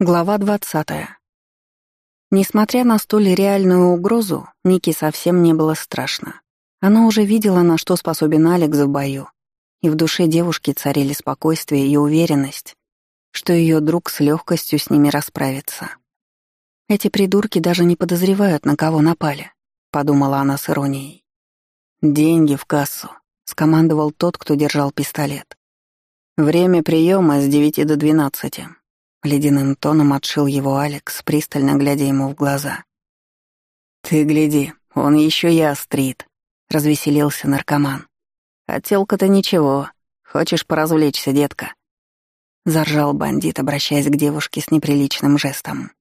Глава 20. Несмотря на столь реальную угрозу, Нике совсем не было страшно. Она уже видела, на что способен Алекс в бою, и в душе девушки царили спокойствие и уверенность, что ее друг с легкостью с ними расправится. «Эти придурки даже не подозревают, на кого напали», — подумала она с иронией. «Деньги в кассу», — скомандовал тот, кто держал пистолет. «Время приема с девяти до двенадцати. Ледяным тоном отшил его Алекс, пристально глядя ему в глаза. «Ты гляди, он еще и острит», — развеселился наркоман. «А телка-то ничего. Хочешь поразвлечься, детка?» Заржал бандит, обращаясь к девушке с неприличным жестом.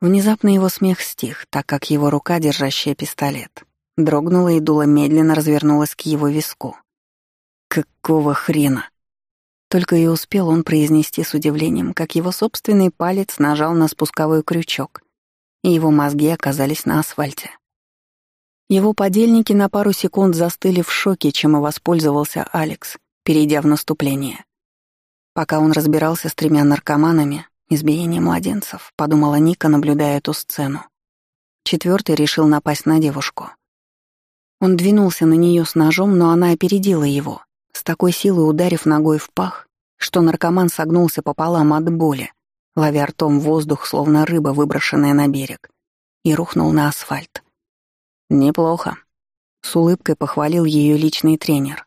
Внезапно его смех стих, так как его рука, держащая пистолет, дрогнула и дуло медленно развернулась к его виску. «Какого хрена?» Только и успел он произнести с удивлением, как его собственный палец нажал на спусковой крючок, и его мозги оказались на асфальте. Его подельники на пару секунд застыли в шоке, чем и воспользовался Алекс, перейдя в наступление. Пока он разбирался с тремя наркоманами, избиение младенцев, подумала Ника, наблюдая эту сцену. Четвертый решил напасть на девушку. Он двинулся на нее с ножом, но она опередила его, с такой силой ударив ногой в пах, что наркоман согнулся пополам от боли, ловя ртом воздух, словно рыба, выброшенная на берег, и рухнул на асфальт. «Неплохо», — с улыбкой похвалил ее личный тренер,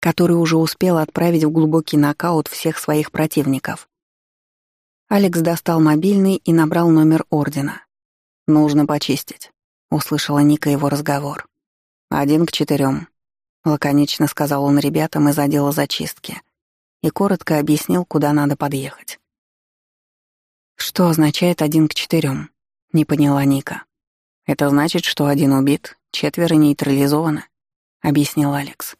который уже успел отправить в глубокий нокаут всех своих противников. Алекс достал мобильный и набрал номер ордена. «Нужно почистить», — услышала Ника его разговор. «Один к четырем», — лаконично сказал он ребятам из отдела зачистки и коротко объяснил, куда надо подъехать. «Что означает один к четырем? не поняла Ника. «Это значит, что один убит, четверо нейтрализованы», — объяснил Алекс.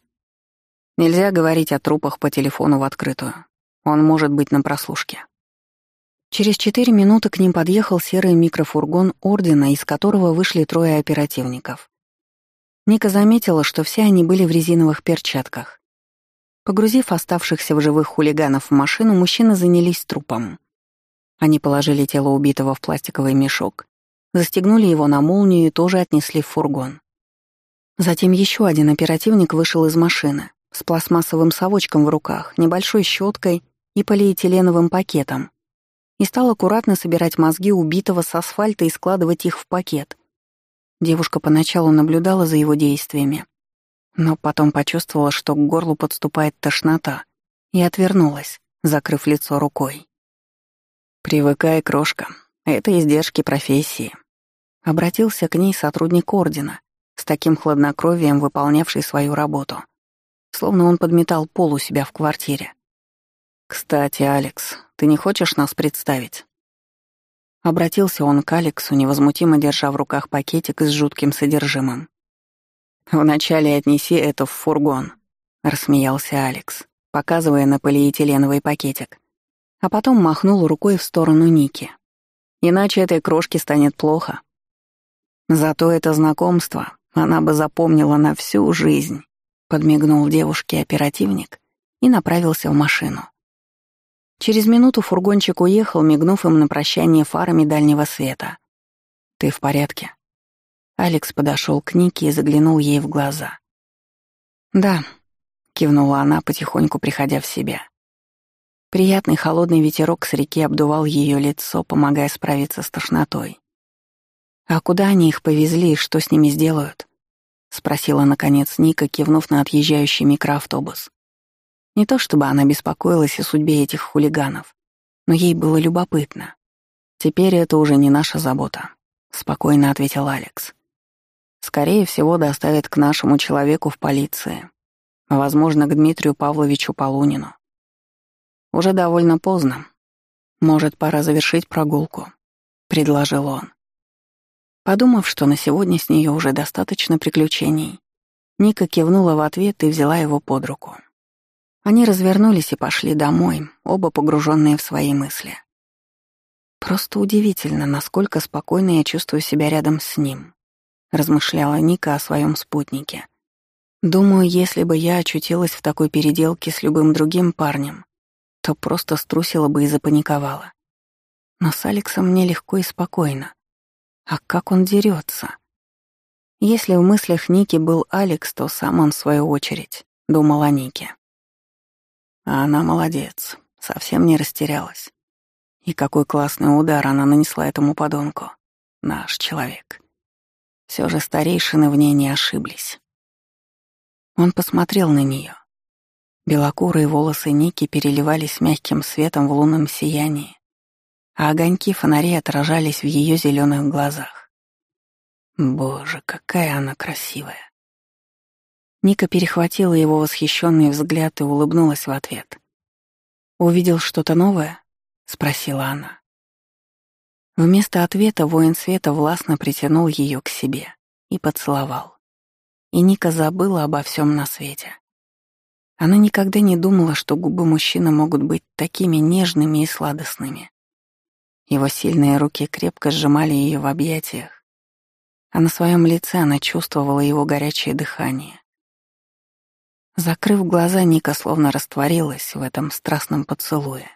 «Нельзя говорить о трупах по телефону в открытую. Он может быть на прослушке». Через четыре минуты к ним подъехал серый микрофургон Ордена, из которого вышли трое оперативников. Ника заметила, что все они были в резиновых перчатках. Погрузив оставшихся в живых хулиганов в машину, мужчины занялись трупом. Они положили тело убитого в пластиковый мешок, застегнули его на молнию и тоже отнесли в фургон. Затем еще один оперативник вышел из машины с пластмассовым совочком в руках, небольшой щеткой и полиэтиленовым пакетом и стал аккуратно собирать мозги убитого с асфальта и складывать их в пакет — Девушка поначалу наблюдала за его действиями, но потом почувствовала, что к горлу подступает тошнота, и отвернулась, закрыв лицо рукой. «Привыкай, крошка, это издержки профессии», — обратился к ней сотрудник Ордена, с таким хладнокровием выполнявший свою работу, словно он подметал пол у себя в квартире. «Кстати, Алекс, ты не хочешь нас представить?» Обратился он к Алексу, невозмутимо держа в руках пакетик с жутким содержимым. «Вначале отнеси это в фургон», — рассмеялся Алекс, показывая на полиэтиленовый пакетик, а потом махнул рукой в сторону Ники. «Иначе этой крошке станет плохо. Зато это знакомство она бы запомнила на всю жизнь», — подмигнул девушке оперативник и направился в машину. Через минуту фургончик уехал, мигнув им на прощание фарами дальнего света. «Ты в порядке?» Алекс подошел к Нике и заглянул ей в глаза. «Да», — кивнула она, потихоньку приходя в себя. Приятный холодный ветерок с реки обдувал ее лицо, помогая справиться с тошнотой. «А куда они их повезли и что с ними сделают?» — спросила, наконец, Ника, кивнув на отъезжающий микроавтобус. Не то чтобы она беспокоилась о судьбе этих хулиганов, но ей было любопытно. «Теперь это уже не наша забота», — спокойно ответил Алекс. «Скорее всего, доставят к нашему человеку в полиции, возможно, к Дмитрию Павловичу Полунину. Уже довольно поздно. Может, пора завершить прогулку», — предложил он. Подумав, что на сегодня с нее уже достаточно приключений, Ника кивнула в ответ и взяла его под руку. Они развернулись и пошли домой, оба погруженные в свои мысли. Просто удивительно, насколько спокойно я чувствую себя рядом с ним, размышляла Ника о своем спутнике. Думаю, если бы я очутилась в такой переделке с любым другим парнем, то просто струсила бы и запаниковала. Но с Алексом мне легко и спокойно. А как он дерется? Если в мыслях Ники был Алекс, то сам он, в свою очередь, думал о Нике. А она молодец, совсем не растерялась. И какой классный удар она нанесла этому подонку. Наш человек. Все же старейшины в ней не ошиблись. Он посмотрел на нее. Белокурые волосы Ники переливались мягким светом в лунном сиянии, а огоньки фонарей отражались в ее зеленых глазах. Боже, какая она красивая! Ника перехватила его восхищенный взгляд и улыбнулась в ответ. «Увидел что-то новое?» — спросила она. Вместо ответа воин света властно притянул ее к себе и поцеловал. И Ника забыла обо всем на свете. Она никогда не думала, что губы мужчины могут быть такими нежными и сладостными. Его сильные руки крепко сжимали ее в объятиях, а на своем лице она чувствовала его горячее дыхание. Закрыв глаза, Ника словно растворилась в этом страстном поцелуе.